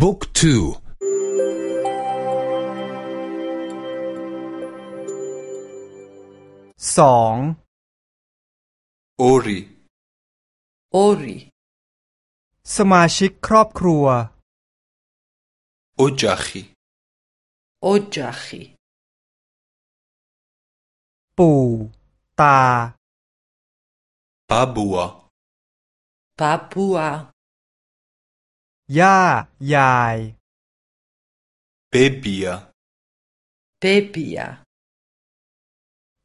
บุ๊กทูสองโอริโอริสมาชิกครอบครัวโอจาคีโอจาคีปู่ตาบาบัวบาบัว ย่ายายเบบียเบบีย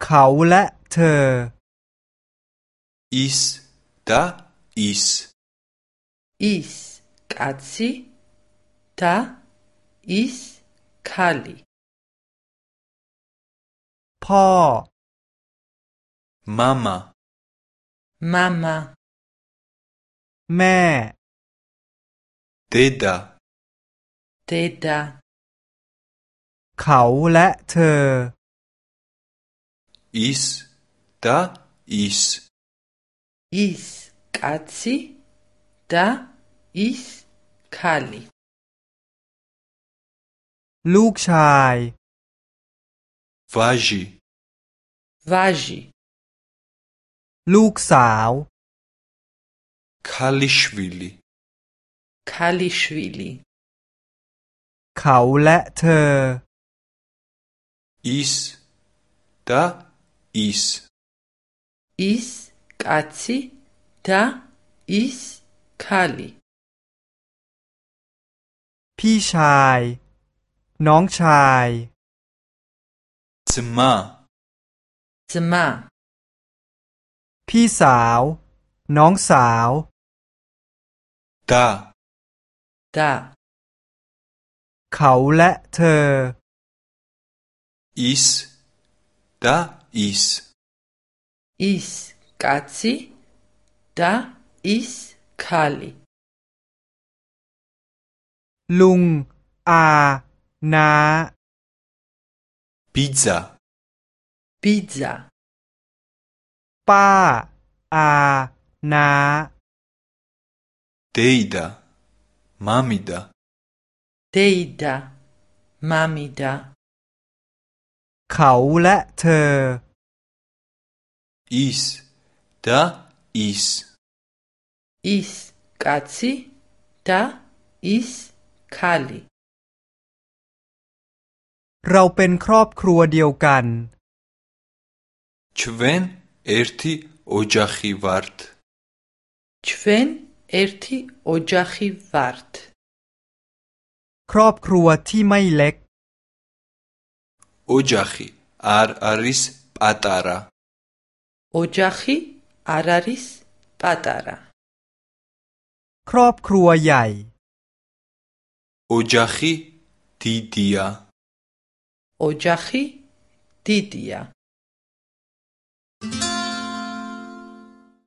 เขาและเธอ is ดา is is กัตซีดา is คาลีพ่อมามามามาแม่ เดดาเดดาเขาและเธอ is ดา is is กัตซีดา is คาลีลูกชายვაჟი ვაჟი ลูกสาว ქალიშვილი ქალიშვილი เขาและเธอ ის და ის ის კაცი და ის ქალიพี่ชาย น้องชายจมาจมาพี่สาว น้องสาวดา ดาเขาและเธอ is ดา is is กัตซีดา is คาลีลุงอาน้าพิซซ่าพิซซ่าป้าอาน้าเดดามามิดา เดดามามิดาเขาและเธอ is ดา is is กัตซีดา is คาลีเราเป็นครอบครัวเดียวกัน ჩვენ ერთი ოჯახი ვართ ჩვენ ერთი ოჯახი ვართ ครอบครัวที่ไม่เล็ก ოჯახი არ არის პატარა ოჯახი არ არის პატარა ครอบครัวใหญ่ ოჯახი დიდია ოჯახი დიდია